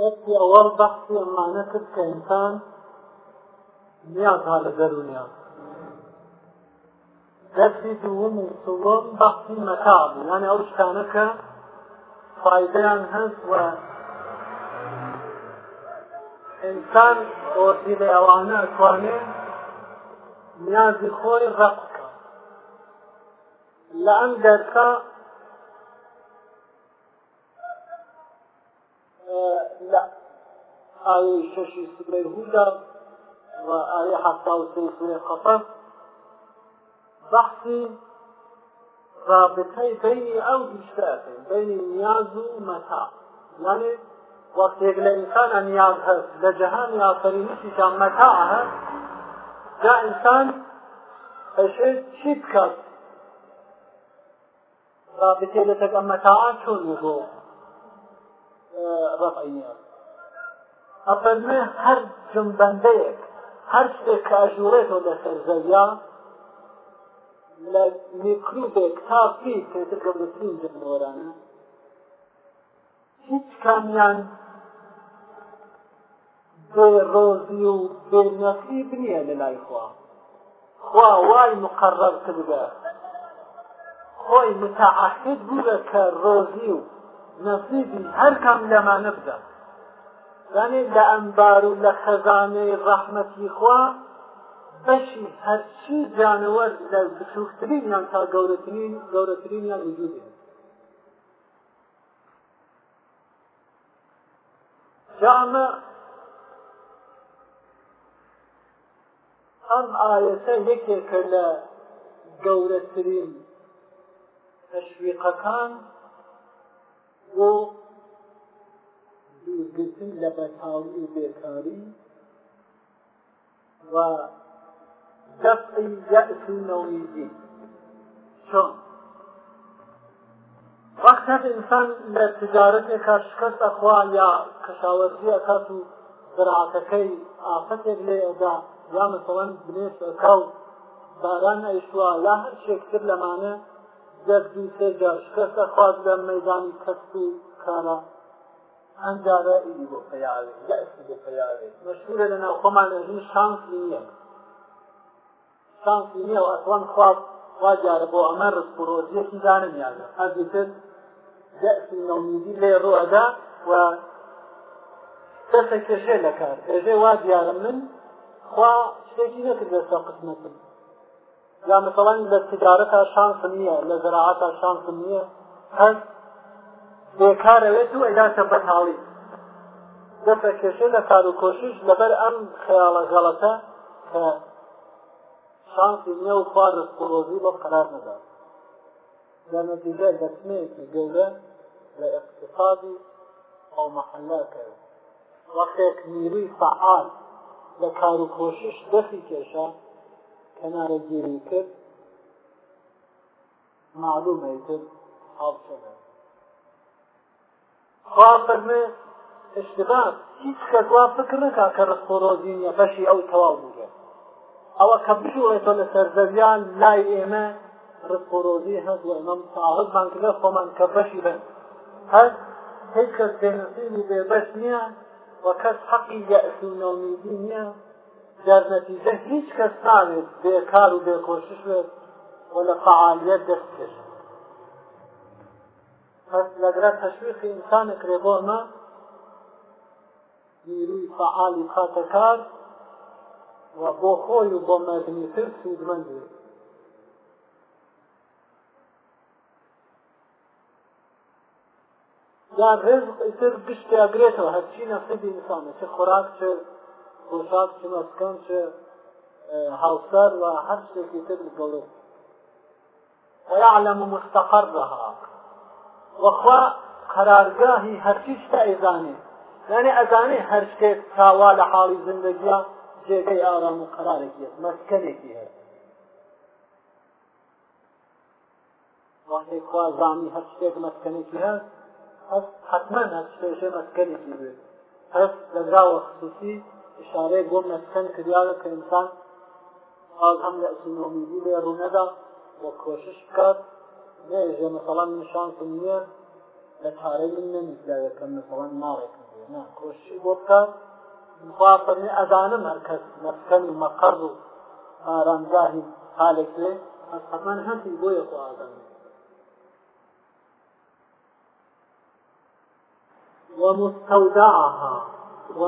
یەکی ئەوەڵ بەختی ئەمانە کرد کە ئینسان نیازها لە دەرونیا دەستی دووەم و سوڵۆم بەختی مەتاب یانە ئەو شتانە کە فایدەیان هەست و ئینسان ئۆرتی لە ئەوانە ئەتوانێ نیازی خۆی ڕەق بکە لە ئەم دەرکە آية ششي سورة هودا وآية حتى وسورة سورة قصص بحثي رابطه بين او اشتاقين بين نياز ومتاع يعني وقت يقول الانسان نياز هست لجهان يا فريمتي كان متاع هست جاء انسان اشد شبكت رابطه لتك متاع شو نقول رفع نياز ئەفەرمێ هەر جمبەندەیەک هەر شتێک ئاژوڕێتەوە لەسەر زەویا لە میکروبێک تا پی تێتر گەورەترین جنەوەرانە هیچ کامیان بێ ڕۆزی و بێنەفیب نییە لە لای خوا خوا وای مقرڕ کردە خۆی متعهد بووە کە ڕۆزی و نەفیبی هەر کام لەمانە بدە یعنی لە ئەمبار و لە خەزانەی ڕەحمەتی خوا بەشی هەرچی جانەوە لە بچووکترین یان تا گەورەترین گەورەترین یان وجودێ جامە ئەم ئاەتە یەکێکە لە گەورەترین تەشویقەکان بۆ دوورگرتن لە بەتاڵی و بێکاری و دفعی یأس و نومیزی چون وەختێک ئینسان لە تجارەتێکا شکست ئەخوا یا کەشاوەرزی ئەکات و زراعەتەکەی ئافەتێک لێ ئەدا یا مەسەڵەن بنێت ئەکا و باران ئەیشوە یا هەر شێکتر لەمانە دەست دوو سێ جار شکست ئەخوات لە مەیدانی کەست و کارە ئەم جارە ئیدی بۆ پیاوێت یاسی بۆ پیاوێت مەشهورە لەناو خۆمان لەژین شانسی نییە شانسی نییە و ئەتوان خواب وا جارە بۆ ئەمە ڕست و ڕۆزیەکی دانمیانە هەزیتر یاسی نەومیدی لێ ڕۆئەدا و کەسە کێشێ لەکار ئێژێ وا دیارە من خوا شتێکی نەکرد لەسە قسمەتم یا مثلا لە تجارەتا شانسم نییە لە زەراعەتا شانسم نییە هەست بێکارەوێت و ئەداتە بەتاڵی دەسە کێشە لە کار و کۆشش لەبەر ئەم خەیاڵە گەڵەتە کە شانسی نیە و خوار ڕۆزی بۆ قرار نەدا لە نەتیجە دەسمەیەکی گەورە لە اقتصادی ئەو محەلاکەوە وەختێک نیروی فعال لە کار و کۆشش دەستی کێشە کەنارە گیری کرد معلومەیتر حاڵ شدە خوا فەرمێ اشتبا هیچ کەس وا فکر نکا کە ڕستۆڕۆزی نیە بەشی ئەو تەواو بووگە ئەوە کە بشوڵێتەوە لە سەرزەویان لای ئێمە ڕستۆڕۆزی هەست و ئێمەم تاغتمان کردە خۆمان کە بەشی بن هەست هیچ کەس بێنسیبی بێ بەش نییە وە کەس حەقی یاسینۆمیدی نییە جارنەتیجە هیچ کەس ناوێت بێکار و بێکۆشش بێت وە لە فعالیت دەست کرد لەگرە تەشویقی ئینسانێکرێ بۆ ئەمە بیری فعالی خاتەکار و بۆ خۆی و بۆ مردنی تر سوودمەندی جان رزق ئیتر گشتی ئەگرێتەوە هەرچی نەسیبی ئینسانە چه خۆراک چه خۆشاک چه مەسکەن چه هاوسەر و هەر شتێکی تر گەورە ويعلم مستقرها وەخوا قەرارگاهی هەرچی شتا ئێزانێ یعنی ئەزانێ هەر شتێک تاوا لە حاڵی زندگیە جێگەی ئارام و قەرارێکی هەیە مەسکەنێکی هەیە وەختێک خوا زانی هەر شتێک مەسکەنێکی هەیە حتمما هەر شتێژێ مەسکەنێکی بێت هەست لەدراوە خصوصی اشارەیە بۆ مەسکەن کردیاە کە ئینسان باز هەم لە ئەسنۆمیدی لێ ڕوونەدا بۆ کۆشش بکات نێژێ مەسەڵان من شانسم نییە لە پارەی من نەمیزداەکەم مەسەڵان ماڵێک کۆشی بۆ بکەن مخوافەرنی ئەزانم هەرکەس مەسکەن و مەقەڕ و ئارامگاهی حالێک لێ حەمان هەتی بۆ یەخوا ئازانم ومستودعها و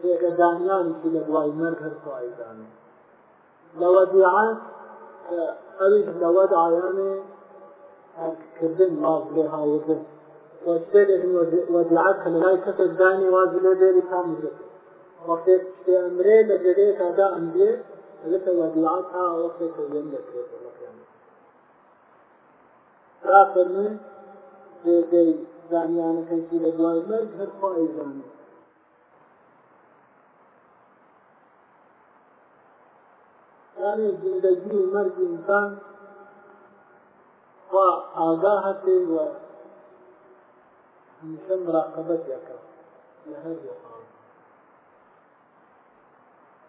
بێگەدانیانی لە دوای مەرگ هەر لەوەدیعان ئەوی لەوەد ئایانێ کردن ماز لێ هاوزن وشتێک وەدلعات لە لای کەسێک زانی واز لێ دێری کام وەختێک شتێ ئەمرێ لە جێگەیە تادا ئەمدێ لەتە وەدلعات ها وەختێک لێم دەکرێت را فەرمون جێگەی زانیانەکەی لە دوای مەرگ هەر خۆ ئەی زانێت یعنی زندگی مرگ انسان و آگاه و همیشه مراقبت یکرد لهر یقام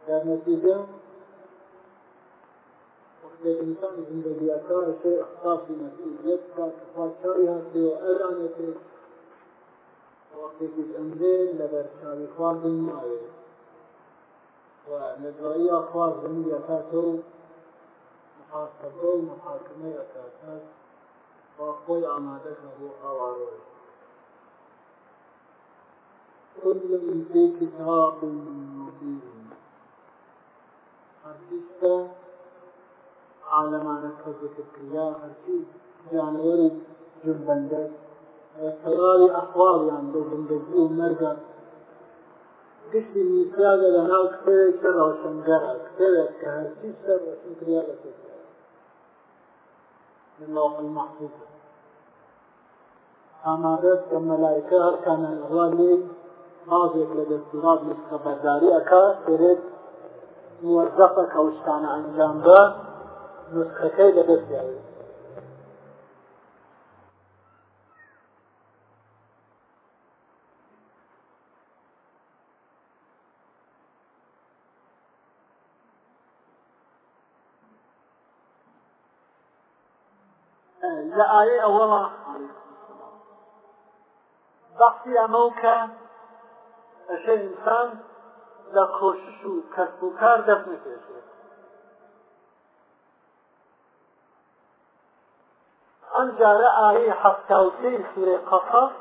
در نتیجه وقت الانسان زندگی اکار شیء اخصاص مسئولیت کا کفات شاری هستی و ارانتی وقتی که امره لبر شاری خواهدن آوید لەدوایی خواز زمینی ئەکاتە و محاسبە و محاکمەی ئەکاتە با خۆی ئامادەکە بۆ ئاوارۆی كل في كتاب مبين هەرگیشتە عالەمانە کەزکردیا هەرچی جانوەری جبندەر قراری ئەحواڵیان بۆ بندەزی و مەرگە گشتی میسراگە لە ناو کتێوێک کە ڕەوشنگەرە کتێوێک کە هەرچی سەر ڕەوشنکریا لە اللوح المحفوظ ئامارەت کە مەلایکە هەرکانە ئەڵا لێ مازێک لە دەستورات مستە بەرداری ئەکا سرێت موەرزەقە کەوشتانە ئەنجام بە نوسخەکەی لە دەستیاوێت لە ئاەی ئەوەڵە بەختی ئەمە کە ئەشە ئینسان لە کۆشش و کەسب و کار دەست نکێشێت ئەم جارە ئاەی حەفتاوتەی سوورێ قەفەف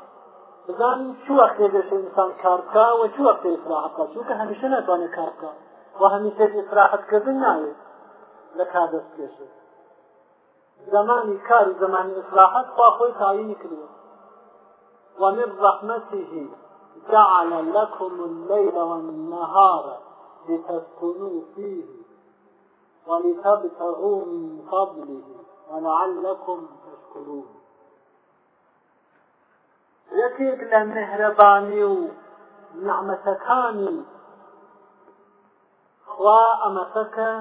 بزانین چ وەختێ دەشێ ئینسان کارکە و چ وەختێ ئیسراحەتە چونکە هەمیشە ناتوانێت کارکە و هەمیشە ئیسراحەتکردن ناوێت لە کار دەست کێشێت زمانی کار و زمانی اصلاحات خوا خۆی تعینی کردوە ومن رحمته جعل لكم الليل والنهار لتسكنوا فيه ولتبتغوا من فضله ولعلكم تشكرون یەکێک لە مهرەبانی و نعمەتەکانی خوا ئەمەسەکە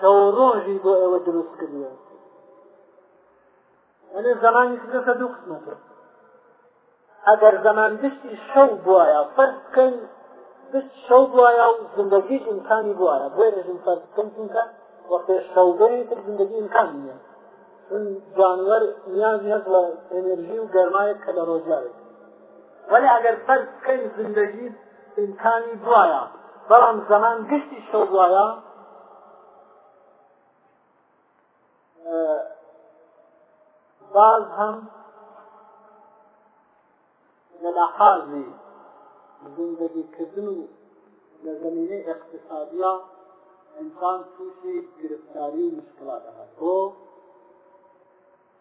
شەو ڕۆژی بۆ ئێوە دروست کردوێت ئەێ زمانی کردەکە دوو قسم کرد ئەگەر زمان دشتی شەو بواە فەر بکەین دشت شەو بواە و زندگیش ئینسانی بواە بۆ ڕژین فەر بکەنکە وەختێ شەوگەری تر زندگی ئینسان نیە چون جانوەر نیازی هەست لە ئەنرژی و گەرمایەک کە لە ڕۆژارێک ولی ئەگەر فەر بکەین زندگی ئینسانی بواە بەڵام زمان گشتی شەو بواە باز هم لە لەحاظی زندگیکردن و لە زمینەی اقتصادیا ئینسان تووشی گرفتاری و مشکڵا دەهات بۆ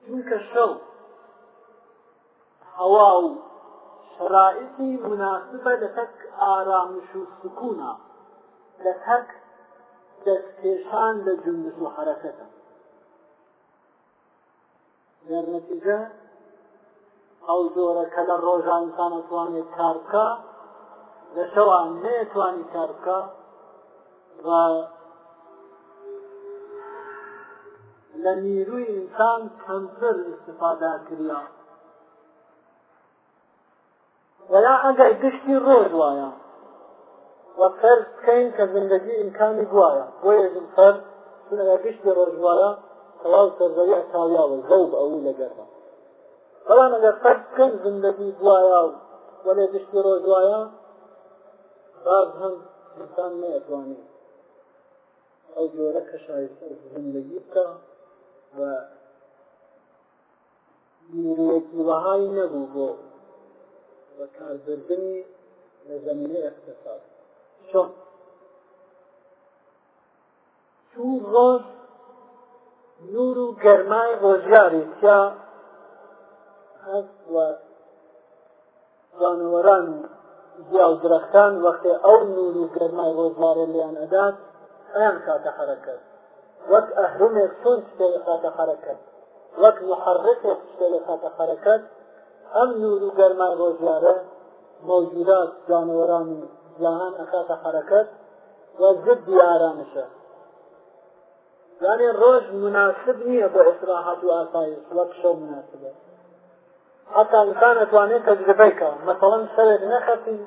چونکە شەو هەوا و شرائطی مناسبە لە تەک ئارامش و سکوونە لە تەک دەستکێشان لە جنس و حرەکەتە دەرنەتیجە ئەو جۆرەکە لە ڕۆژانسان ئەتوانێت کارکە لە شەوان نێتوانی کارکە و لە نیروی ئینسان کەمتر استفاداکریا ولا ئەگەر گشتی ڕۆژ وایە وەفەر بکەین کە زندگی ئیمکانی گوایە بۆ یەزم فەر گشتی ڕۆژ وایە تەواو سەرزەوی ئەتاویاوە زەوب ئەوی لەگەرمە بەڵام ئەگەر قەت کەم زندگی دوایە و لێ گشتی ڕۆژ دوایە باز هەم انسان نەیەتوانێت ئەو جۆرە کەشای سەر زندگی بکە و نیروەکی وەهایی نەبوو بۆ بەکاربردنی لە زمینە اقتصاد چۆن چوو ڕۆژ نور و گەرمای ڕۆژگاری تیا هەست جانوەران و گیا و درەختان وەختێ ئەو نور و گەرمای ڕۆژوارێ لیان ئەدات ئەیان کاتە حرەکەت وەک ئەحرمێک چۆن شتێ لە خاتە حرەکەت وەک محەڕێکێک شتێ لە خاتە حرەکەت ئەم نور و گەرمای ڕۆژوارە مەوجودات جانوەران و جیهان ئەخاتە حرەکەت وە زد دیارانشە یعنی ڕۆژ مناسب نییە بۆ ئیسراحات و ئاسایی وەک شەو مناسبە حتا انسان ئەتوانێت تەجربەیکە مەسەڵەن شەوێک نەخەتی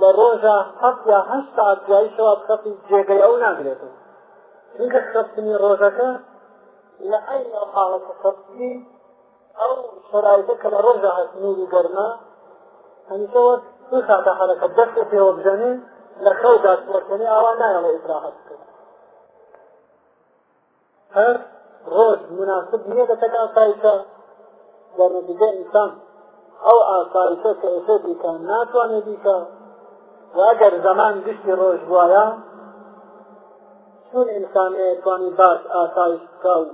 لە ڕۆژە حەت یا هەشت ساعت دوای شەوە بخەتی جێگەی ئەو ناگرێتەوە چونکە خەستنی ڕۆژەکە لە عین ئەو حاڵەتە خەستی ئەو شەرایتە کە لە ڕۆژە هەستنور و گەرما هەمیشە وەک دو ساعتە حەرەکە دەستێ پێوە بژەنێ لە خەودا سوەکەنی ئاوا نایە لە ئیسراحەت کرد هەر ڕۆژ مناسب نییە دەکەت ئاسایکە دەرنەتیجە ئینسان ئەو ئاسایکە کە ئێسە دیکە ناتوانێت دیکە واگەر زەمان گشتی ڕۆژ وایە چون ئینسان ئێتوانی باش ئاسایش بکە و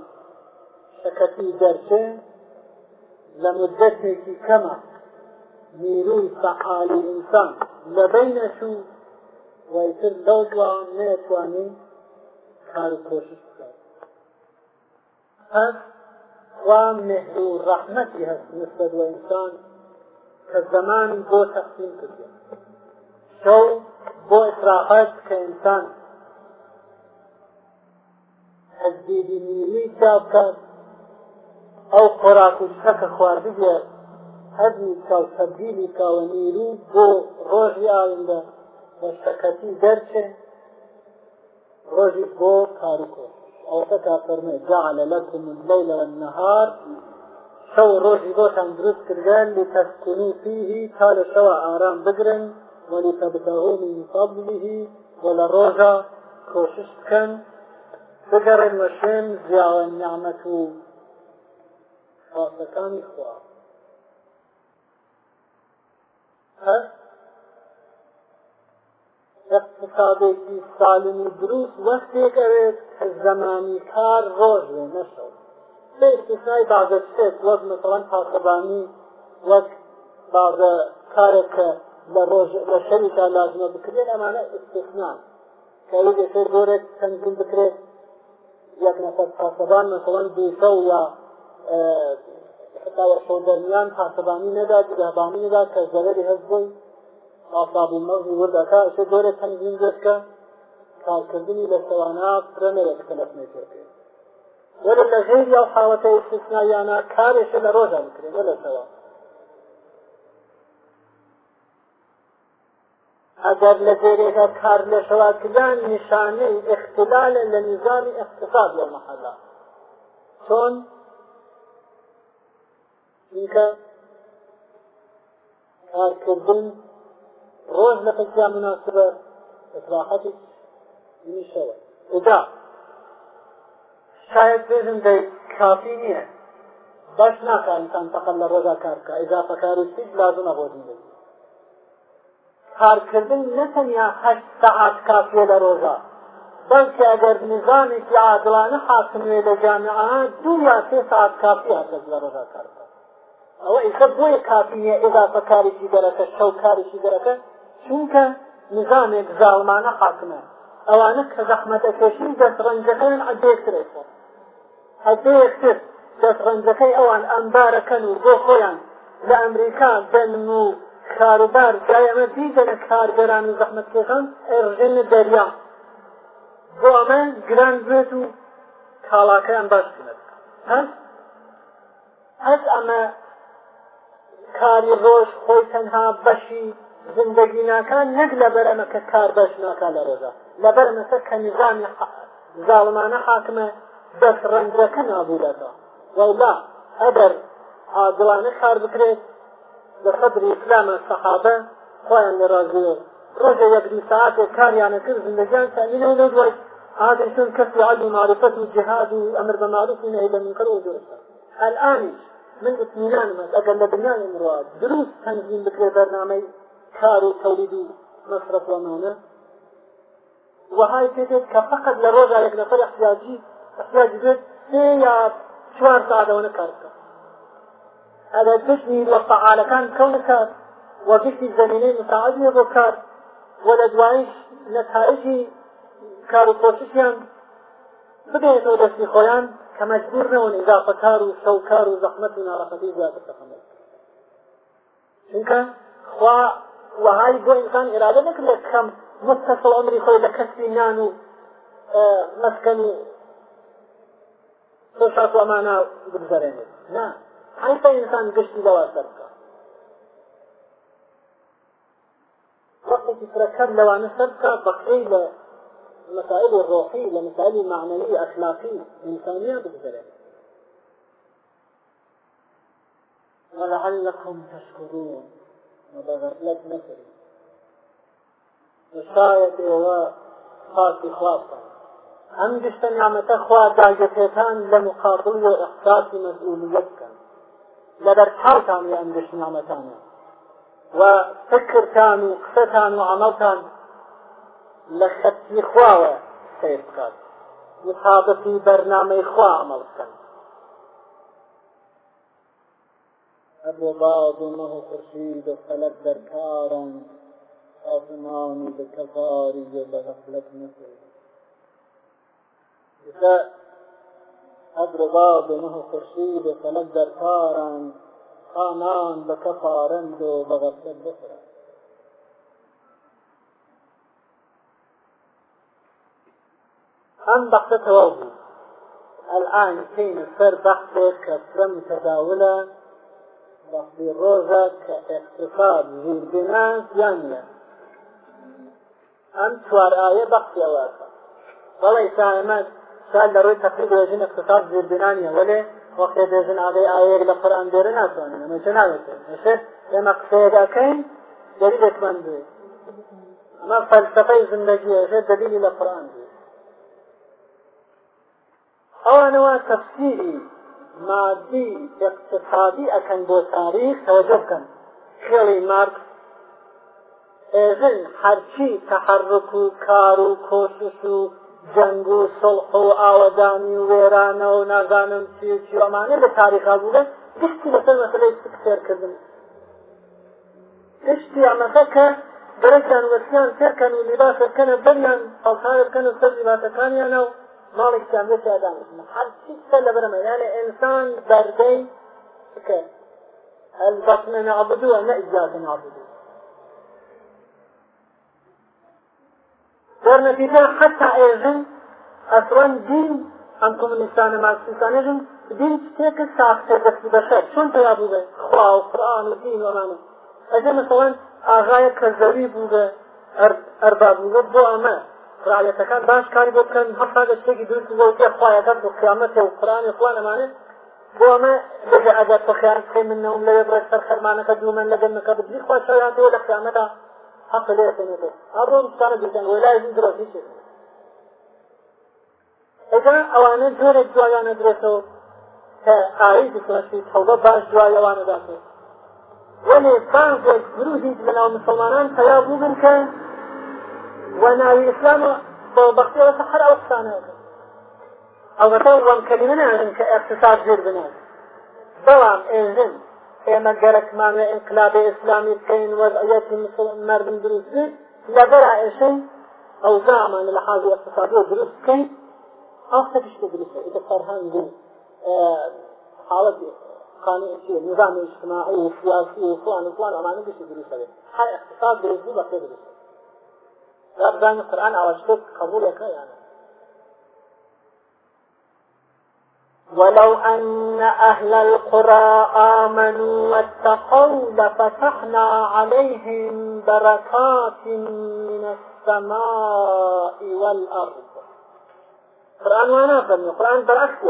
شەکەتی دەرچێ لە مدەتێکی کەمە نیروی سەحالی ئینسان لە بینەش و وەیتر لەو جوان نێتوانی کار و کۆشش بکە هست و مهر و رحمتی هست نسبت به انسان که زمان بو تقسیم کرده شو بو اطراحات که انسان تجدید نیروی چاپ کرد او خوراک و شک خواردگە هەزمی چاو تەبدیلی کاوە نیرو بۆ ڕۆژی ئایندە بە شەکەتی دەرچێ ڕۆژی بۆ کاروکۆش ئەوەکە فەرمێ جعل لەکم الليل والنهار شەو ڕۆژی بۆتان دروست کردن لتەسکنی فیه تا لە شەوە ئارام بگرن ولتبتغوا من فضله ولا ڕۆژە کۆشش بکەن بگەڕن وە شوێن زیاوە نیعمەت و خواستەکانی خوا هەست اقتصادێکی سالم و دروست وەختێک ئەوێت کە زەمانی کار ڕۆژ لێ نەشەو بە استثنای بازە شتێک وەک مەسەڵەن پاسەبانی وەک بازە کارێک کە لە ڕۆژ لە شەویدا لازمە بکرێت ئەمانە استثنان کە ئەوە دەسێت بۆرێک تەنگین بکرێت یەک نەفەر پاسەبان مەسەڵەن دوسە یا حتاوە شەودەریان پاسەبانی نەدا جگەبانی نەدا کە زەرەری هەست بووی ئاسابوو مەز وردەکە شە زۆرێک تەنزیم دەستکە کارکردنی لە سەوانا فرەنەرێک تەلەفنێ پێ وەرە لە ژێر یا حاڵەتە ئستثنایانە کارێکە لە ڕۆژە بکرێن لە سەوا ئەگەر لە زێرێکە کار لە شەواکردان نیشانەی اختلالە لە نظامی اقتصاد لە مەحەلا چۆن چونکە کارکردن ڕۆژ لە پێکیا مناسبە اطلاحاتی نیشەوە ودا شاید بێژم دەی کافی نییە باش ناکانتان فقط لە ڕۆژا کارکە ئیزافە کاروسیج لازمە بۆ دیدن کارکردن نەتەنیا هەشت سەعات کافیە لە ڕۆژە بەڵکە ئەگەر نظامێکی عادلانە حاکمێ لە جامعە دوو یا سێ سعات کافی هەکەس لە ڕۆژا کارکە ئەوە ئیسە بۆیە کافی نیە ئێزافە کارێکی دەرەکە شەو کارێکی دەرەکە چونکە نظامێک زاڵمانە حاکمە ئەوانە کە زەحمەتەکەشی دەستڕەنجەکەیان ئەدێکرێتەوە ئەدێکتر دەستڕەنجەکەی ئەوان ئەمبارەکەن و بۆ خۆیان لە ئەمریکا بنم و کاروبار دایەمە دیدە لە کارگەران و زەحمەتکێشان ئێژن دەریا بۆ ئەمە گران بێت و کاڵاکەیان باشکرێت هەست هەست ئەمە کاری ڕۆژ خۆی تەنها بەشی زندگی ناکان نەک لەبەر ئەمە کە کار بەش ناکا لە ڕێزا لەبەر مەسەر کە نظامی زاڵمانە حاکمە دەست ڕەنجەکە نابوو دەکە وەڵدا ئەگەر عادڵانە کار بکرێت لە قەدری ئیسلامە سەحابە خۆیان لە ڕازیێ ڕۆژە یەکری ساعاتێک کاریانە کرد زندگیان سامینە و نەدوای عادشون كسب علم معرفة الجهاد وأمر بمعروف ونهي عن المنكر وجرسة الآن من اطمئنان ما أقل بنيان المراد دروس تنظيم بكري برنامج کار و تولید و مصرف وانونه وهاي تجد كفقد للرجع لك نفر احتياجي احتياجي بيت هي شوار سعادة ونكارك هذا الجشن والفعالة كان كونك وجشن الزمينين متعادية وكار ولدوانش نتائجي كارو پۆشیان بدێتەوە دەستی خۆیان کە مەجبور نەوەن ئضافەکار و شەوکار و زەحمەت و ناڕەفەتی زیاتر تەخەمەت چونکە خوا وهاي بۆ ئینسان ئێراده نکرد لە کەم متصل عمری خۆی لە کەسبی نان و مەسکەنی خۆشات وەمانا بگذەرێنێت نا حیفە ئینسان گشتی بەوا سەر بکە وەختێکی فرەکەم لەوانە سەر بکە بەقەی لە مسائل ڕۆحی لە مسائل معنەوی ئەخلاقی ئینسانیە بگذەرێنێت ولعلكم تشكرون بەغەفلەت نەکردی شایەتەوە خاصی خواستە ئەم گشتە نامەتە خوا داگەپێکان لە مقابل و ئەحساسی مەسئولیت بکەن لەبەر کارتان لە ئەم گشت نامەتانە و فکرتان و قسەتان و عەمەڵتان لە خەتی خواوە سیر بکات مطابقی بەرنامەی خوا عەمەڵ بکەن ابو بعض مه خورشید و فلک در کارم آسمانی به کفاری و به غفلت نکرد لذا ابر بعض مه خورشید و فلک در کارم خانان به کفارند و به غفلت بخورند ئەم بەختە تەواو بوو ئەلان کەینە سەر بەختێک کە فرەم تەداولە بەختی ڕۆژە کە اقتصاد زیربنا زیانە ئەم چوار ئاە بەختیەوەکە بەڵی سامە سال لە ڕووی تەقی دێژین اقتصاد زیربنانیە وەلێ وەختێ دێژن ئاگەی ئاەیەک لە قڕان دێرە ناتوانین ئەمەجە ناوێتێت ئێمە قسەیەداکەین دەری دەتمان دوێ ئەمە فەلسفەی زندگیەژێ دەلیلی لە قڕان دوێ ئەوانەوە تەفسیری مادی اقتصادی ئەکەن بۆ تاریخ تەوەجە بکەن خێڵی مارکس ئێژن هەرچی تەحرک و کار و کۆشش و جەنگ و سڵح و ئاوەدانی و وێرانە و نازانم چیچی ئەمانە لە تاریخا بووە گشتی لەسەر مەسلەی سکتێرکردن گشتی ئەمەکە کە درەکان وەسیان تێکەن و لیباسەکەنە بەریان پڵخارەکەن و سەر لیباسەکانیانە و ماڵی کاملە تێدان هەر چیسە لە بەرەمە یانە ئینسان بەردەی بکە البطن نعبدو ولا إجازة نعبدو در نتيجة حتى أيضا أصلا دين أنكم الإنسان مع الإنسان أيضا دين تيك ساختة بس بشر شون تيابو بي خواه وقرآن ودين وهانا أجل مثلا آغاية كالزريب وغا أرباب وغا بو أمان ڕایەتەکان باش کاری بۆ بکەن هەتا دەستێکی درست بۆکە خوایەکان بۆ قیامەتە و قرانی خوان ئەمانێت بۆ ئەمە لەگە ئەگەر بەخیان بخێ منەوەم لەوێ بڕێت سەر خەرمانەکە دوومەن لەگەن نەکە بدلی خواشەیانەوە لە قیامەتا حق لێ سێنێت ئەڕۆم سانە دیتەن وەلای درۆزی چێت ئەجا ئەوانە جۆرێک دوایانە درێتەوە کە ئاری دکەشی تەوبە باش دوایەوانە داکەێت وەێ بازێک گروهی لەناو مسلمانان تەیا بوو بن کە وناوي إسلام بغطية وسحر أو قصانة أو غطاو وان كلمة نعلم كاقتصاد زير بنات بلام إنزن ئێمە گەرەکمان لە ئینقلابی ئیسلامی بکەین وەزعەتی مردم دروست بێت لەبەر عێشەی ئەو زامان لە حاڵی اقتصادی دروست بکەین ئاسە گشتە دروستە ئیدە فەرهەنگ حاڵەت قانونی نظام اجتماعی و سیاسی و فلان و فلان ئەمانە گشتە دروستە هەر اقتصاد دروست بەخێ دروستە ربنا القرآن على شكل قبولك يعني ولو أن أهل القرى آمنوا واتقوا لفتحنا عليهم بركات من السماء والأرض القرآن وانا فرمي القرآن بالعكس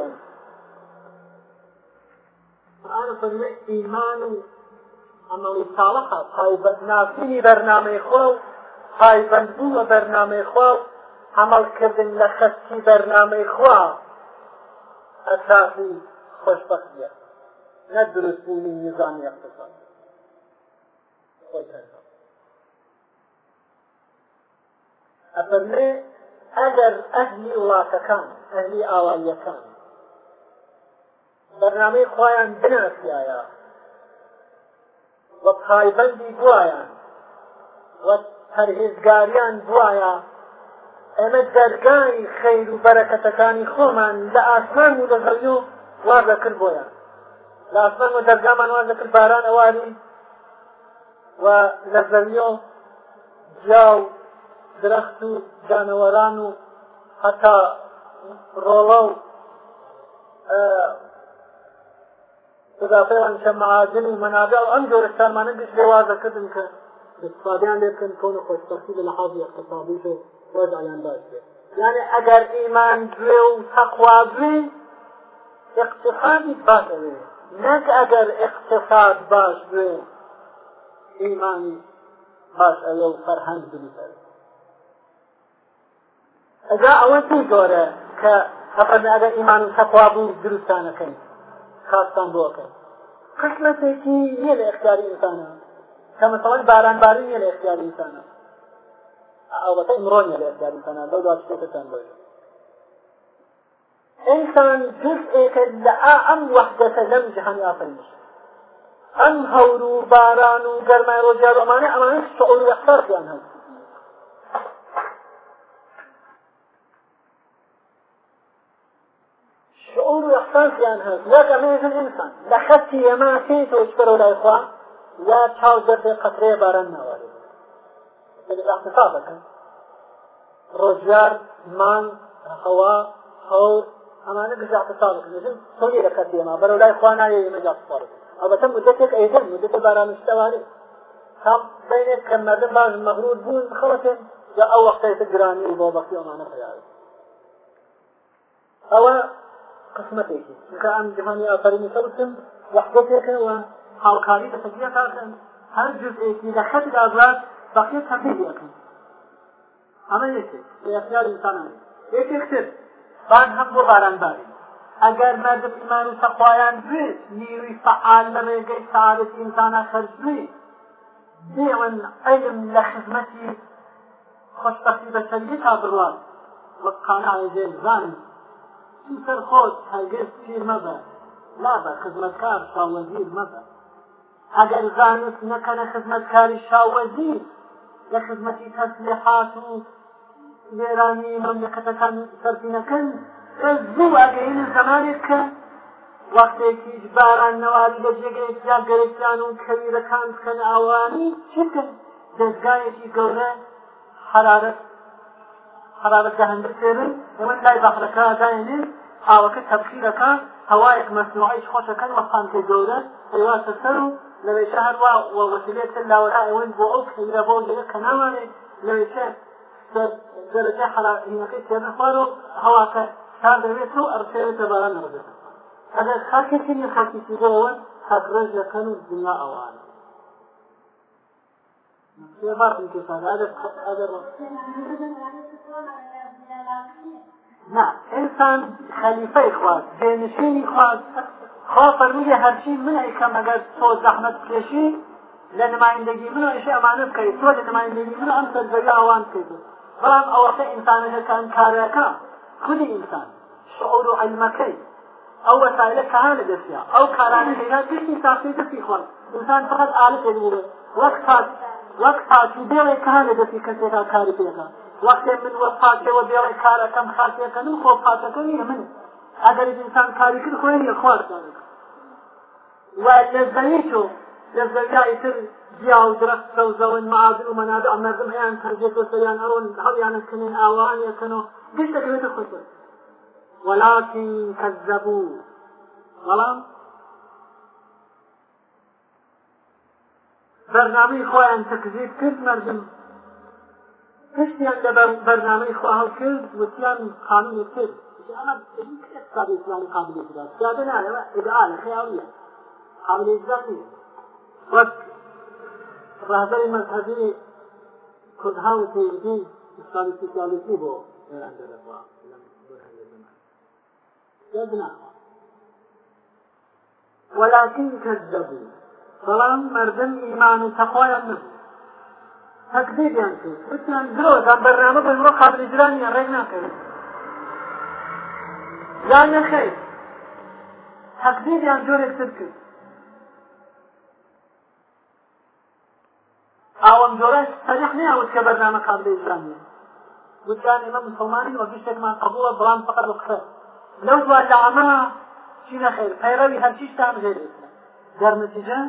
القرآن فرمي إيمان عمل صالحة طيب ناسيني برنامج خوف پایبند بوو بە بەرنامەی خوا عملکردن لە خەستی بەرنامەی خوا ئەساسی خۆشبەختیە نە دروستبوونی نظامی اقتصاد ئەفەرمێ ئەگەر ئەهلی وڵاتەکان ئەهلی ئاواییەکان بەرنامەی خۆیان بناسیایە وە پایبەندی گوایان وە پەرهێزگاریان بواە ئەمە دەرگای خەیر و بەرەکەتەکانی خۆمان لە ئاسمان و لە زەوی و وازەکرد بۆیە لە ئاسمان و دەرگامان وازەکرد باران ئەواری و لە زەویۆ جاو درەخت و جانەوەران و هەتا ڕۆڵە و خدافەیان کە معادن و مەنادە ئەم جۆرە سامانە گشت لێ وازەکردن کرد استفادهان بکن کۆن خۆشبختی لە حاڵی اقتصابیش و وەزعیان باش بێت یعنی ئەگەر ئیمان گوێ و تەقوا بێ اقتصادی باش بێ نەک ئەگەر اقتصاد باش بێ ئیمانی باش ئەوە و فەرهەنگ بنیتەر ئەجا ئەوە تۆ زۆرە کە فقط ئەگەر ئیمان و تەقوا بوو دروستانەکەین خاستان بۆکەین قسمەتێکی نییە لە اختیاری ئینسانە کە مەسەڵەن بارانباری نیە لە اختیار ئینسانە ئەوەتە ئمڕۆ نیە لە اختیار ئینسانە بەو دو شتێکتان بۆ ئینسان جزئێکە لە ئەم وەحدەتە لەم جهانی ئافرینش ئەم هەور و باران و گەرمای ڕۆژیار ئەمانە ئەمانە شعور وەختارخیان هەن شعور وەختارخیان هەن وەک ئەمێژن ئینسان لە خەتی ئەما سێ تۆچ بەرەو لای خوا یا چاو دەرفێ قەترەیە باران ناوارێ اقتصا بەکەن ڕۆژار مان هەوا هەور ئەمانە گژ اقتصا بکەن سۆلی دەکەت دێما بەرەو لای خوا نایە ئێمە جاسپار ئەبەتە مدتێک ئەیدر مدتە بارانشتەوارێ هم بینێت کە مەردە باش مەغرور بوون خەڵەتێن یا ئەو وەختێتە گرانی بۆ بەختی ئەمانە خەیاوێت ئەوە قسمەتێکی چونکە ئەم جهانی ئافرینی سەوتم وحدەتێکەوە هاوکاری لە تەکیە کارکەن هەر جزئێکی لە خەتی دابات بەقیە تەکیە دەکەن ئەمە یەکێک لە اختیار ئینسانان یەکێک تر بعد هەم بۆ بارانباری ئەگەر مردم ئیمان و تەخوایان بێت نیروی فعال لە ڕێگەی سعادەت ئینسانە خەرج بێت بێون علم لە خزمەتی خۆشبەختی بە چەندی تا بڕوان وەک قانعێژێ زان سەر خۆت هەرگەز پیر مەبە لا بە خزمەتکار تا وەزیر مەبە ئەگەر زانست نەکە لە خزمەتکاری شاوەزی لە خزمەتی تەسلیحات و وێرانی مەملەکەتەکان سەرفی نەکەن کە زوو ئەگەین زمانێک کە وەختێکیش باران نەواری لە جێگەیەک یا گەرەکیان و کەویرەکان بکەن ئەوانی چکرد دەستگایەکی گەورە حرارەت حرارەت جەهەندر فێرن ئەمە لای بەخرەکە داێنێت ئاوەکە تەبخیرەکە هەوایەک مەسنوعیش خۆشەکەن وەخانتێ گەورە ئێواسە سەر و لەوێ شار وا وەسیلێت لاوەراەوەن بۆ ئەو کەیرە بۆ گرە کە نامانێت لەوێشە دەرەکە حراینەکەی تێنەخوار و هەواکە شار دەوێت و ئەرچێتە بەران نەبێت ئەگەر خاکێکی خاکیسیەوە خاکڕێژ لەکەن و دنیا ئەوان نه انسان خلیفه خواست بینشینی خواست خواه فرمیده هرچی من اکم اگر تو زحمت کشی لنمایندگی منو ایش امانت کردی تو لنمایندگی منو هم سرزوی آوان کردی بلام اوقع انسانه کان کارکا خود انسان شعور و علمکی او وسائل کهان دستیا او کارانه کنا کسی انسان دستی خوان انسان فقط آلت ادیره وقت تاک وەک پاچی بێڵێ کارە دەستی کەسێکا کاری پێەکە وەختێ من وە پاچەوە بێڵێ کارەکەم خاکێەکەن و خۆ پاتەکەنی من ئەگەر ئینسان کاری کرد خوێن لە خواردان و لە زەنیت و لە زەرگای تر جیا و درەخت سەوزەون معادن و مەناد ئەمەردم هیان تەرجێتەوە سەریان ئەڕۆن هەڵیانەکەنین ئاوان یەکەنەوە گشت دەکەوێتە خۆشەوە ولكن كذبوا بەڵام بەرنامەی خۆیان تەکزیب کرد مردم پشتیان لە بەرنامەی خۆ هەڵ کرد وتیان قانون کرد ama اقتصاد اسلامی قابل اعتراض ساده نه اما ادعا خیالیه قابل اعتراض نیست وقت رهبر مذهبی کردها و تیردی اسلامی سوسیالیستی با ایران داره با زمان ولكن كذبوا فلان مردم ايمان وتقوى النبي تكذيب يعني كتن درو برنامج برنامج قابل اجراني الرجل ناكل یا نەخیر تەقدیریان جۆرێکتر کرد ئاوەم جۆرە تەریح نیاوت کە بەرنامە قابل ئیسلامیە گوتیان ئێمە مسلمانی وەکی شتێکمان قبوڵە بەڵام فقط بە قسە لەو دوا لە ئەمە چی نەخیر پەیڕەوی هەرچیشتان غێر دەرنتیجە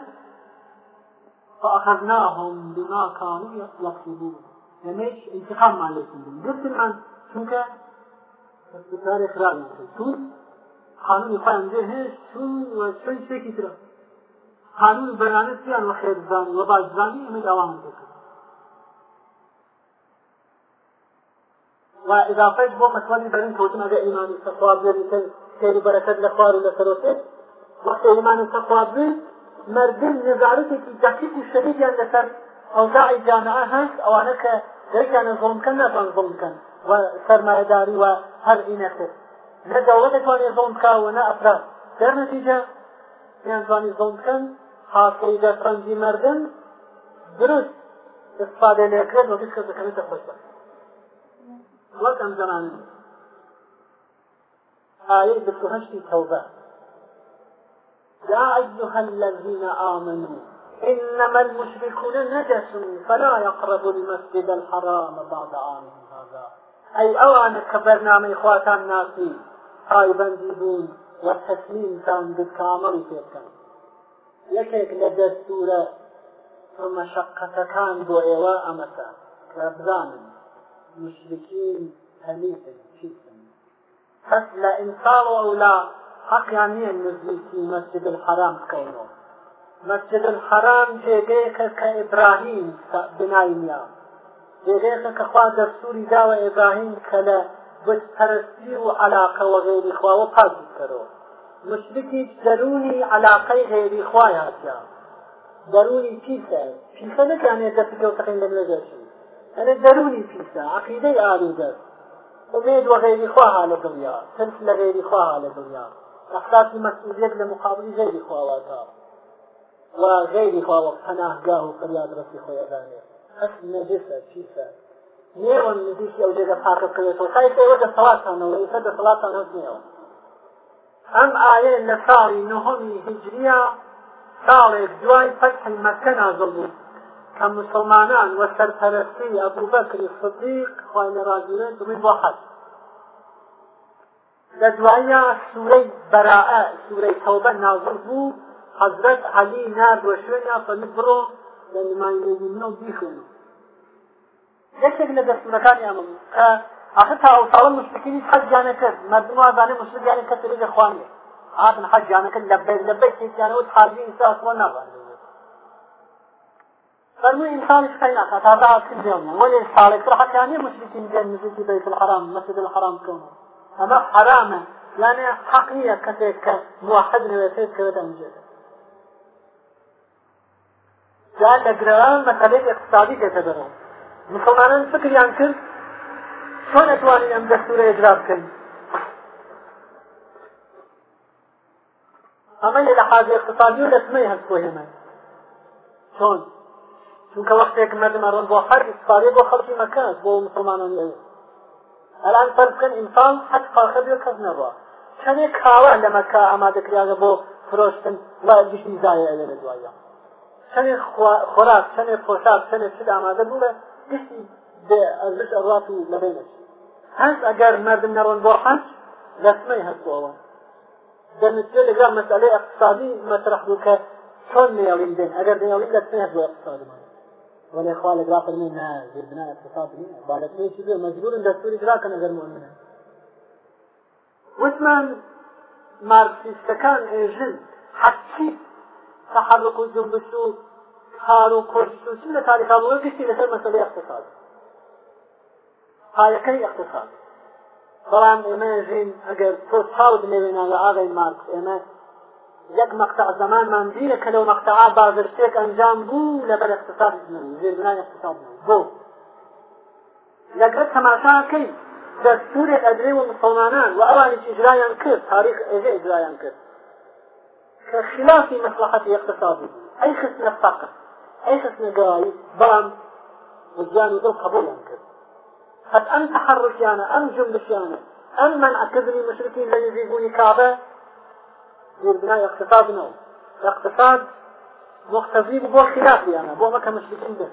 فأخذناهم بما كانوا يكسبون يعني ايش انتقام ما عليكم قلت الآن شنك دەستکاری خراپ چون قانونی خۆیان دێ هێش چون و چەند شتێکی ترە قانون بەرانە چیان وە خێرزان وە باشزانی ئەمە ئەوان دەکەن وإضافة بو مسؤولي برين كوتنا جا إيمان التقوى بيري كيري بركة لخوار لسروسي وقت إيمان التقوى بيري مردم نظارتك دقيق وشديد يعني لسر أوضاع الجامعة هست أو أنك ذلك أنا ظلم كان لا ظلم كان و سەرمایهداری و هەرئی نەکرد نە دەوڵەت دەتوانێت زۆم بکا و نە ئەفراد دەرنەتیجە پێنجوانی زۆم بکەن حاصلی دە فەنجی مردن درست استفاده لێکرد و هیچ کەس دەکەوێتە خۆشبە وەک ئەم زەمان آية بتهشت توبة يا أيها الذين آمنوا إنما المشركون نجس فلا يقربوا المسجد الحرام بعد عامهم هذا ئەی ئەوانە کە بەرنامەی خواتان ناسی پایبەندی بوون و تەسلیمتان بکامەڵی پێ بکەن یەکێک لە دەستورە مەشقەتەکان بۆ ئێوە ئەمەکە کە بزانن مشرکین هەمیتن چیتن پس لە ئینساڵ و لا حەقیان نیە نزیکی مەسجد الحەرام بکەینەوە مەسجد الحەرام جێگەیەکە کە ئیبراهیم بناییان وێرێزە کە خوا دەستوری داوە ئێبراهیم کە لە بت پەرستی و علاقە و غێری خواوە پاک بکەرەوە مشرکی دەرونی علاقەی غێری خوایاتیا دەرونی پیسە پیسە نەکانێت دەستکەوتەقین لە نەجەشی ئەنە دەرونی پیسە عقیدەی ئاروودە ئومێد وە غێری خواها لە دڵیا ترس لە غێری خواها لە دڵیا ئەخلاقی مەسئولیت لە مقابلی غێری خواواتە و غێری خواوە پەناهگاه و فەریاد ڕەسی خۆی ئەدانێت ئەس نەجسە چیسە نێوە نزیکی ئەو جێگە پاکە بکەوێتەوە سای ئێوە دەسەڵاتانەوە ئیسە دەسەڵاتان هەستنیەوە ئەم ئاەیە لە ساڵی نهۆمی هجریە ساڵێک دوای فەتحی مەکە نازڵ بوو کە مسلمانان وە سەرپەرستی ئەبوبەکری صدیق خوای لە ڕازورە دڵی بۆ حەد لە دوایە سوورەی بەراعە سوورەی تەوبە نازڵ بوو حەزرەت عەلی ناردوە شوێنە فەمی بڕۆ لە نمایندەبوونە و بیخون یەکێک لە دەستورەکان ئەمە کە آخر تا ئەو ساڵە مشتەکەی حەجیانە کرد مردم وازانێ مشتیانە کە ترێ دەخواێ هاتن حەجیانەکە لە بێ لە بەی تێکیانەوە حاجی ئینساسوە نابان فرمو انسان ايش كاين عطا هذا عاكل اليوم ولي صالح راح يعني مشركين بين مسجد بيت الحرام مسجد الحرام كون هذا حرامه يعني حقيقه كتك موحد لو يفيد كذا جا دەگرەوە مەسەلەی اقتصادی دەتەبەرەوە مسلمانان فکریان کرد چۆن ئەتوانین ئەم دەستورە ئجرا بکەین ئەمە لە لەحاز اقتصادی و لەسمەی هەستۆ هێمە چۆن چونکە وەختێک مەردمە ڕۆن بۆ هەر ئیسپاری بۆ خەڵکی مەکە بۆ مسلمانانی ئەوێ الان فەرکەن ئینسان حەت پاخە بێ کەس نەبووە چەندێک کاوە لە مەکە ئامادەکریاگە بۆ فرۆشتن لا گشتی زایە لە دوایە چەنێ خۆراک چەنێ پۆشاک چەنێ چ ئامادە بووە گشتی لەش ئەڕات و لەبێنێت هەنج ئەگەر مردم نەڕۆن بۆ حەنج رسمەی هەستەوە دەنتێ لەگەڵ مەسەلەی اقتصادی مەسرح بوو کە چۆن نێڵین دێن ئەگەر دێڵین لەسمەی هەست بۆ اقتصادمان ولی خواه لگرا فرمی نه زیر بنا اقتصاد نیه بالت نیه چیزی مجبورن دستوری اجرا کنه در مؤمنه وثمان مارکسیستەکان ئێژن حەقی تحرك و جنبش و کار و کورس و چ لە تاریخا بووە گشتی لەسەر مەسلەی اقتصاد پایەکەی اقتصاد بەڵام ئێمە ژین ئەگەر تۆ چاو بنێوێنە لە ئاغی مارکس ئێمە یەک مەقتع زەمانمان بیرە کە لەو مەقتعا بازرسێک ئەنجام بوو لەبەر اقتصاد زیربنان اقتصاد بوو لەگەر تەماشاکەی دەستورێک ئەدرێ و مسلمانان و ئەوانی ئیجرایان کرد تاریخ ئێژە ئیجرایان کرد كخلاف مصلحة اقتصادي أي خسنا فقر أي خسنا قالي بام وزيان يقول قبول ينكر هل أم تحرش يانا أم جملش يانا أم من أكذني مشركين الذين يزيقوني كعبة دير بناء اقتصاد نو اقتصاد مقتضي بو خلاف يانا بو ما كمشركين به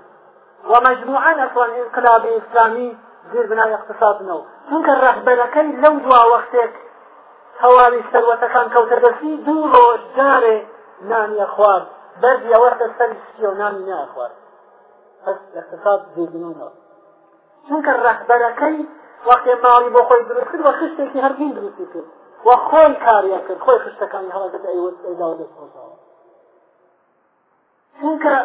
ومجموعة أصلا انقلابي إسلامي دير بناء اقتصاد نو چونك الرهبلة كان لو دوا وقتك هەواڵی سەروەتەکان کەوتە دەستی دوو ڕۆژ جارێ نانیە خوارد بەردی ئەوەردە سەری سکی و نامی ناخوارد پس اقتصاد دێبنەوە چونکە ڕەحبەرەکەی وەختێ ماڵی بۆ خۆی دروست کرد وە خشتێکی هەرگین درستی کرد وە خۆی کاریە کرد خۆی خشتەکانی هەڵەکەت ئەیوەت ئەیداوە دەستەوە چونکە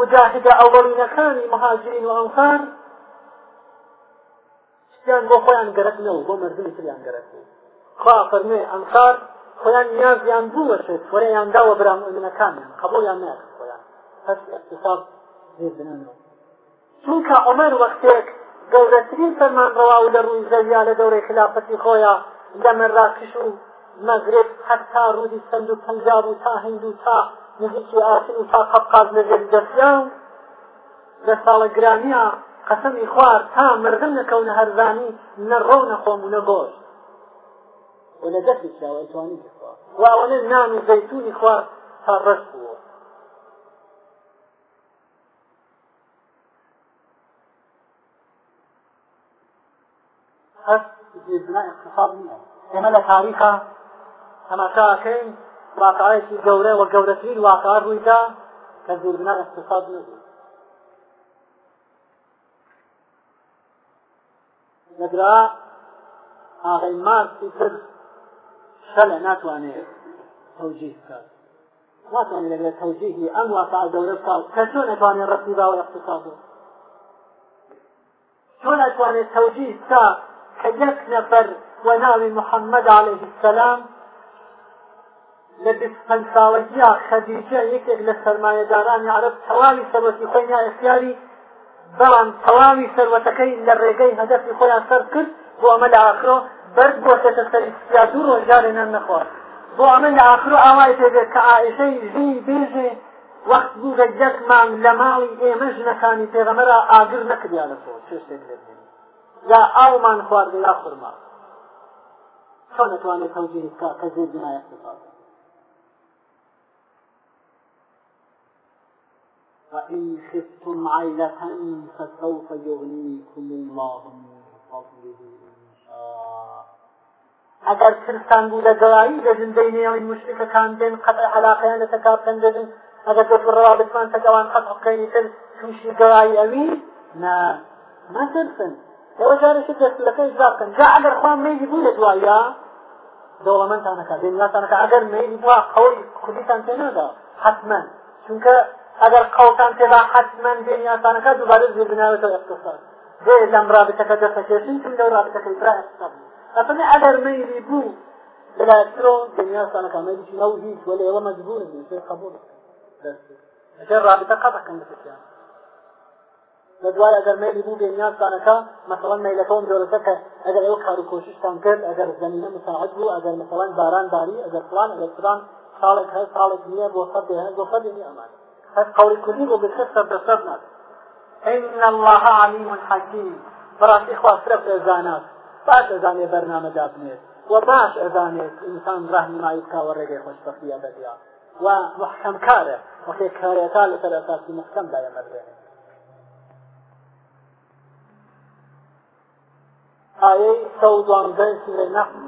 مجاهدە ئەوڵینەکانی مهاجرین و ئەنفار شتیان بۆ خۆیان گەرەک نەوە بۆ مردمی تریان گەرەک بوو خوا فەرمێ ئەنسار خۆیان نیازیان بوو وەشت وەرە یان داوە برام منەکانیان قبولیان ناکرد خۆیان پس اقتصاد زیربنەوە چونکە عمر وەختێک گەورەترین فەرمانڕەوا و لە ڕووی زەویا لە دەورەی خلافەتی خۆیان لە مەراکش و مەغرب حتا ڕوودی سند و پەنجاب و تا هند و تا نزیکی ئاسین و تا قەبقاز لەژێر دەستیان لە ساڵە گرانیە قەسەمی خوار تا مردم نەکەونە هەرزانی نەڕەو نەخۆم و نەگۆشت و لە دەستی چاوە ئەتوانی بخوا و ئەوەنە نان و زەیتونی خوار تا ڕەش بووە اقتصاد نییە ئێمە لە تاریخە تەماشاکەین واقعەتی گەورە و گەورەترین واقع ڕوویدا کە دووربنا اقتصاد نبوو نەدرا ئاغی مارسی تر خەلە ناتوانێت تەوجیه بکات ناتوانێت لەگەر تەوجیهی ئەم واقع دەورە بکات کە چۆن نتوانێت ڕەتی باوە اقتصاد چۆن ئەتوانێت تەوجیه بکات کە یەک نەفەر وەناوی محەممەد عليه السلام لە بیستپەنج ساڵەکیە خەدیجە یەکێک لە سەرمایەدارانی عرب تەواوی سەبەتی خۆی نا ئختیاری بەڵام تەواوی سەروەتەکەی لە ڕێگەی هەدەفی خۆیان سەر کرد بۆ ئەمە لە ئاخرۆ برد بۆ کەتە سەریا دوو ڕۆژجارێ نەر نەخۆر بۆ ئەمە لە ئاخر و ئاوای پێبێت کە ئاعشەی ژی بێژێ وەخت بوو بە جەکمان لە ماڵی ئێمە ژنەکانی پێغەمەرا ئاگر نەکردیا لەخۆ چێشتێک لێ یا ئاومان خوارد یا خورما چۆن نتوانێت تەوجیری بکات کە زێ جنایەت بکات وإن خفتم عيلة فسوف يغنيكم الله من فضله ئەگەر کردستان بوو لە گەڵایی دەژن دەینێڵی مشتەکان دێن قەت علاقیان لە تەکا پندەژن ئەگەر دەت ڕوا بتوان تەکەوان قەت بکەینی تر تووشی گەڵایی ئەوی نا ناترسن ئەوە جارێکی دەستلەکەی باکەن جا ئەگەر خوان مێلی بوو لە دوایە دەوڵەمەندانەکە دێنلاتانەکە ئەگەر مێلی بووە قەوەی کوردیتان تێنادا حتمما چونکە ئەگەر قەوتان تێدا حتمما دێنیاتانەکە دووبارە زیبناوەتە اقتصاد بێ لەم رابطەکە دەستەکێشن چون لەو رابطەکەی فرا ئەستابن ئەفەنە ئەگەر مەیری بوو بلا ترۆ دنیاسانەکە مەریی نەو هیچ وەلێ ئێوە مەجبور بین پێ قبول ئەگەر رابطە قەبەکەن بکەیان لە دوای ئەگەر مەلی بوو بێنیاسانەکە مەسەڵەن مەیلەکەم جۆرەتەکە ئەگەر ئەو کار و کۆششتان کرد ئەگەر زمینە مساعد بوو ئەگەر مەسەڵەن باران داری ئەگەر فلان ئەگەر فلان ساڵێک هەر ساڵێک نییە بۆ سەد هەر بۆ سەدێنی ئەمان هەر قەوری کوردی بۆ بکرد سەر بەسەر نات إن الله عليم حكيم براسي خواسترف زانات باش ئەزانێ بەرنامە دابنێت و باش ئەزانێت ئینسان ڕاهنمایی کاوە ڕێگەی خۆشبەختیە بەدیا و مححەمکارە وەخێ کارێتا لەسەر ئەساسی محکەم دایە مەردێنێت ئاەی سە دوانزە سورەی نەحم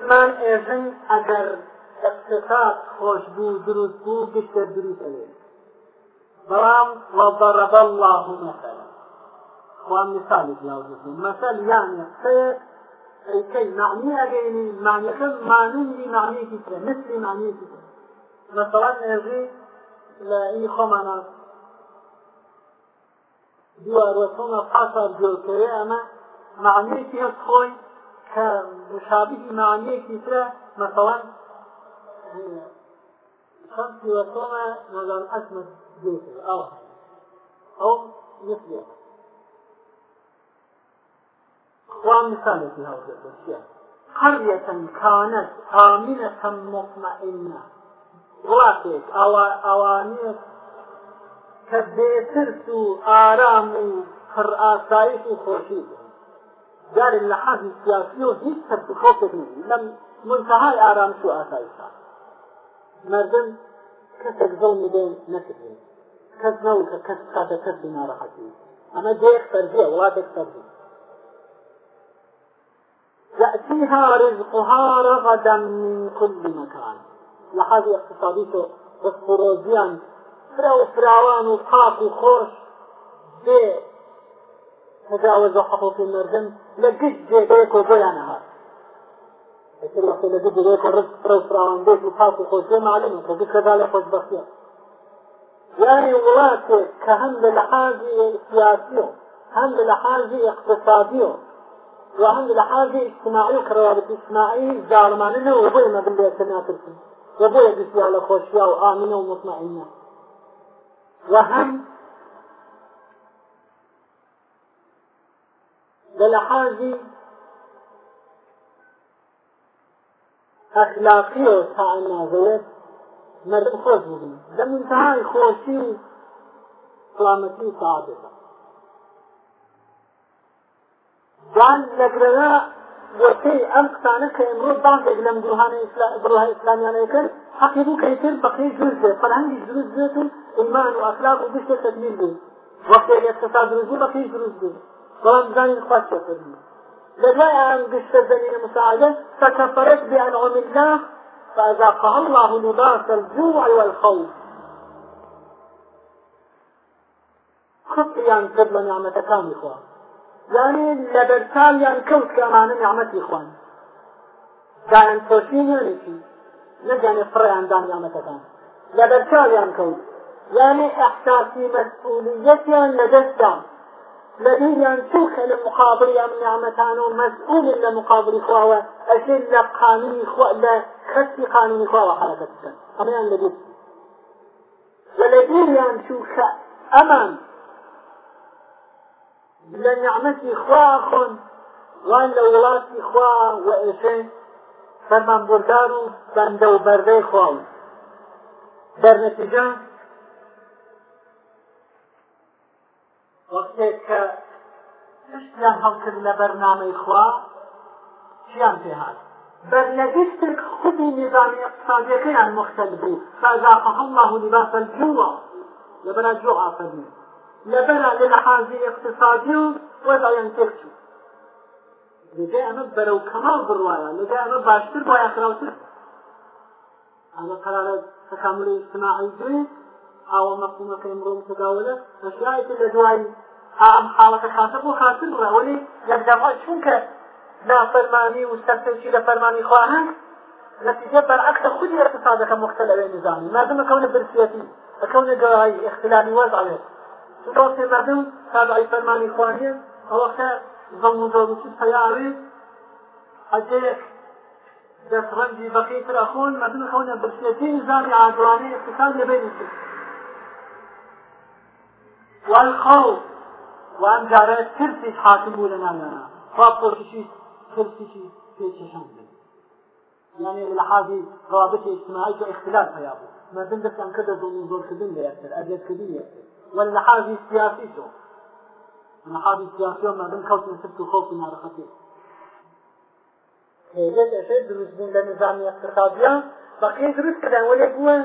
زمان ئێژن ئەگەر اقتصاد خۆش بوو دروست بوو گشتە دروست بەڵام وەضەرەبە الله مەسەلە وام مثال يجاوزكم مثل يعني خير أي كي معني أجيني معني كم معني معني كتير مثل معني كتير مثلا يجي لأي خمنا دوار وصونا قصر جوكري أما معني كتير خوي كمشابه معني كتير مثلا خمس وصونا نظر أسمت جوكري أو أو مثلها وامثالة هذا الأشياء قرية كانت آمنة مطمئنة وڵاتێک ئەوانێت کە بێترس و ئارام و پڕ ئاسایش و خۆشی جارێک لە حەزی سیاسی و هیچ تەبخۆتێک نی لەم منتەهای ئارامش و ئاسایشا مردم کەسێک زەڵمی دێن نەکردێت کەس نەوکە کەس کاتە کەسی ناڕەحەتی ئەمە دێخ فەرزیە وڵاتێک فەرزیە يأتيها رزقها رغدا من كل مكان لحاجة اقتصاديته رزق روزيان فرو فراوان وقاق وخرش بي تجاوز حقوق المرجم لقد بيك وبيانها لكن وقت لقد بيك الرزق فرو فراوان بيك وقاق وخرش ليه معلومة فذكر ذلك وجبخير يعني ولاتك كهم لحاجة سياسية هم لحاجة اقتصادية وعند لحاجة اجتماعية كروابط اجتماعية زارماننا وبوي ما بنبيع سناتكم وبوي بسوا على خوشيا وآمنة ومطمئنة وهم للحاجة أخلاقية وسائل نازلة مرد خوش بگنی در منتهای خوشی و سلامتی صادقه جان لەگرەوە وەرتەی ئەم قسانە کە ئەمڕۆ بانگێک لەم گروهانە گروهە ئیسلامیانەیە کرد حەقی بوو کە تر بەقی جور بێ فەرهەنگی دروست بێت و ئیمان و ئەخلاق و گشتە تەدمیل بێ وەختێک ئێستا دروست بوو بەقی دروست بێ بەڵام بزانین خوا چێ فەرمی لەدوای ئەم گشتە زەمینە مساعدە فەکەفەرەت بەنعم الله فأذاقها الله لباس الجوع والخوف خطيان قبل نعمة كامل یعنی لەبەرساڵیان کەوت کەمانە نیعمەتی خوان دایان خۆشی نیانێکی نەزانێ فڕیاندان نیعمەتەکان لەبەرساڵیان کەوت یعنی ئەحساسی مەسئولیەتیان لەدەستا لەبیریان چووکە لە مقابلیان نیعمەتان و مەسئولن لە مقابلی خواوە ئەشێ لە قانونی خوا لە خەستی قانونی خواوە حرەکەت بکەن ئەمەیان لەبیر وە لەبیریان چووکە ئەمان لە نعمەتی خوا خۆن وان لە وڵاتی خوا و ئێشێن فەرمانبردار و بەندە و بەردەی خواون دەرنەتیجا وەختێک کە شتیان هەڵکرد لە بەرنامەی خوا چیان پێهات بەرنەگەشتێک خودی نظامی اقتصادیەکەیان مختل بوو فازاقەهم الله لباس الجوع لەبەرا جوع ئافەرمێت لەبەرە لە لەحازی اقتصادی و وەدایان تێکچوو لەگە ئەمە بەرەو کەماڵ بڕواە لەگە ئەمە باشتر بۆ یاخراوتر ئەمە قەرارە تەکامل اجتماعی بێت ئاوە مەقومەکە ئمڕۆم تەداولە مەشایەتی لە دوای ئەم حاڵەکە خاتە بۆ خاتر ڕەوەی لەدەخوا چونکە نافەرمانی و سەرچی لە فەرمانی خواهن نتیجە بەرعکس خودی اقتصادەکە مختلفە نظامی مردم ئەکەونە برسیەتی ئەکەونە گەڕایی اختلالی وەزعێت ڕۆستی بەردم تابعی فەرمانی خواهێن ئەوە کە زەڵمزەڵوکی سەیاوی ئەجێ دەسڕەنجی بەقی ترەخۆن مەدن خەونە برسێتی نظامی عادوانەی اقتصاد لەبێنی کرد والخوف وام جارە ترسی حاکم بوو لە نامێنا خوا پۆشیشی ترسیشی پێچەشان بێت یعنی لحاظی روابط اجتماعی کە اختلاف پیدا بوو مەدن دەستیان کردە زۆڵ زۆرکردن لە یەکتر ئەبێتکردن یەکتر ولا لحاظ سياسي شو لحاظ سياسي ما بين خوف من سبت وخوف من عرفتي هيجت أشد بالنسبة للنظام الاقتصادي بقية دروس كده ولا هو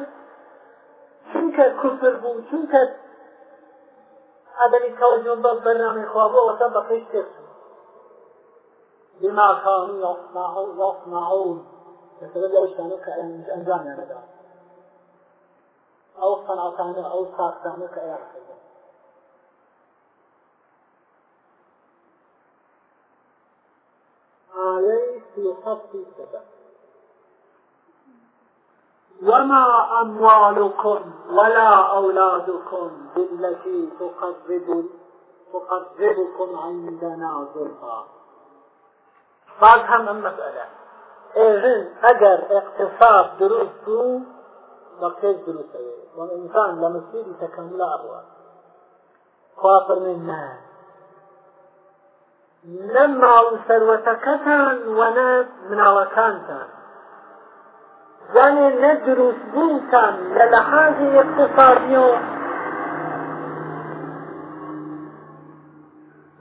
چونکە کوفر بوو چونکە ئەدەمی تەوجۆن بە بەرنامەی خوابوو وەسە بە پێش تێ بما كانوا يصنعون يصنعون فسبب يوشتانك أنجام يعني ذلك ئەو قەناتانە ئەو ساختانە کە ئەیان کردن آية في خط السبب وما أموالكم ولا أولادكم بالتي تقرب تقربكم عندنا زلفى بعد هم المسألة إذن أجر اقتصاد دروس بو بقيت دروس أيه والإنسان لمسير تكمل أبوه خوافرمنا لما سروتكتان ونا مناوكانتان يعني ندرس بنتان للحاج اقتصادية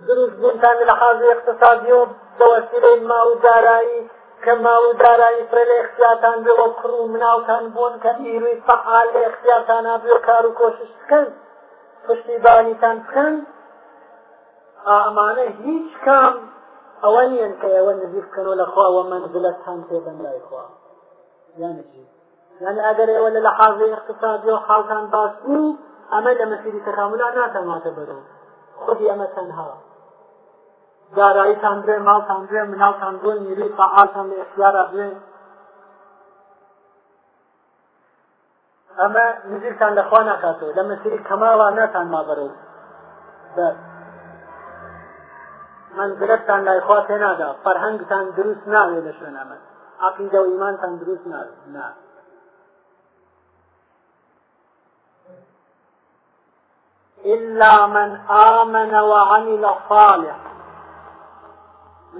دروس بنتان للحاج اقتصادية بوسيلة ما ودارائي کە ماوەی دارایی فرە لە اختیاتان بێ ئۆ کڕ و مناوتان بوون کە نیروی فعال لە اختیاتانە بێ کار و کۆشش بکەن پشتیبانیتان بکەن ئامانە هیچ کام ئەوە نیەن کە ئەوە نزیف بکەنەوە لەخواوە منزلەتان تێبەندای خوا یانجی یان ئەگەر ئێوە لە لە حاضی اقتصادی و حاڵتان باس بوو ئەمە لە مەسیری تەخامولا ناتەماتە بەرەو خودی ئەمە تەنها داراییتان درێ ماڵتان درێ مناڵتان بۆ نیری فعالتان لە ئەختیارە بێ ئەمە نزیرتان لەخوا ناکاتەوە لە مەسیری کەماڵە ناتان مابەرە بە منزلتان لایخوا تێنادا فەرهەنگتان دروست ناوێ لە شوێن ئەمە عقیدە و ئیمانتان دروست ناوێ نا إلا من آمن وعمل صالحا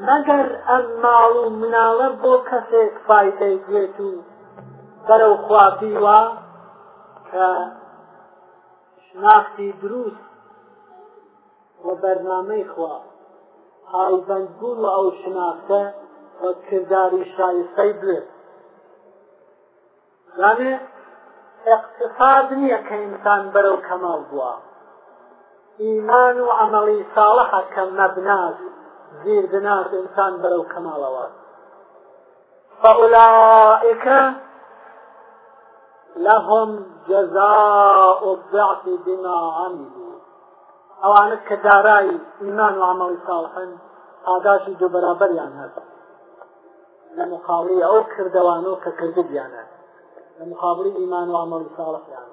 مەگەر ئەم ماڵ و مناڵە بۆ کەسێک فیدەی بێت و بەرەو خوافیوە کە شناختی دروست وە بەرنامەی خوا هاوبەندبوون و ئەو شناختە وە کردداری شایستەی بێت زانێ اقتصاد نییە کە ئینسان بەرەو کەمەڵ بووە ئیمان و عملی ساڵەحە کە مەبناز زیر دنات انسان بەرەو کەماڵەوە فأولئك لهم جزاء الضعف بما عملوا ئەوانە کە دارایی ئیمان و عملی ساڵحن ئاداشی دو بەرابەریان هەب لە مخاڵی ئەو کردەوانەوە کە کردبیانە لە مخابری ئیمان و عملی ساڵحیان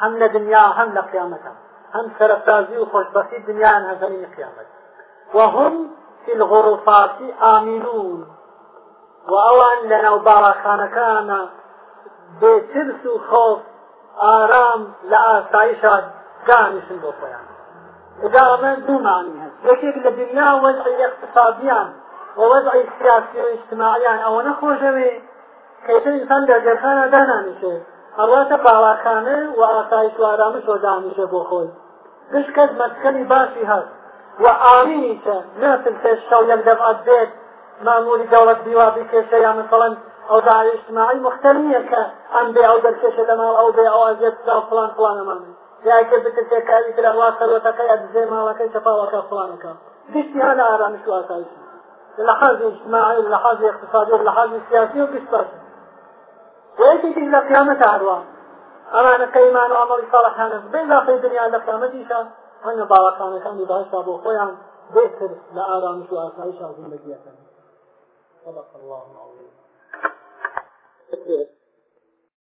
هەم لە دنیا هەم لە قیامەتە هم سرفتازي وخوشبختي دنيا عن هزمين قيامت وهم في الغرفات آمنون وأوان لنا وبارخان كان بترس وخوف آرام لآسايشة دانشن بخيان إذا من دو معنى يكيك لدنيا وضعي اقتصاديا ووضعي سياسي واجتماعيا أو نخوشوي كيف الإنسان درجة كان دانا نشي هەڵاتە باواکانە و ئاسایش و ئارامش وەدانیشە بۆ خۆی گشت کەس مەسکەلی باشی هات و ئامینی چە ناتن پێش شەو یەک دەفعات بێت ماموری دەوڵەت بیوا بکێشە یا مثڵەن ئەو داعی اجتماعی مختل نییە کە ئەم بێ ئەو دەرکێشە دەما ئەو بێ ئەو ئازیێت دا فلان فلانەمان یاکە بکرد تێکاری تر وا سەرەتەکە یا دزێ ماڵەکەی چەپاوەکە فلانەکە گشتی هەنا ئارامش واسایشی لحاظ اجتماعي ولحاظ اقتصادي ولحاظ سياسي وبيشتغل ويجي إلى قيامة أعوام ئەمانە کەیمان و ئەمەڵی ساڵەکانە بێداقی دنیا لە قیامەتیشە هەنە باڵەکانەکانی باشدا بۆ خۆیان بێتر لە ئارامش و ئاسایشا زندگیەکەن صدق الله العظيم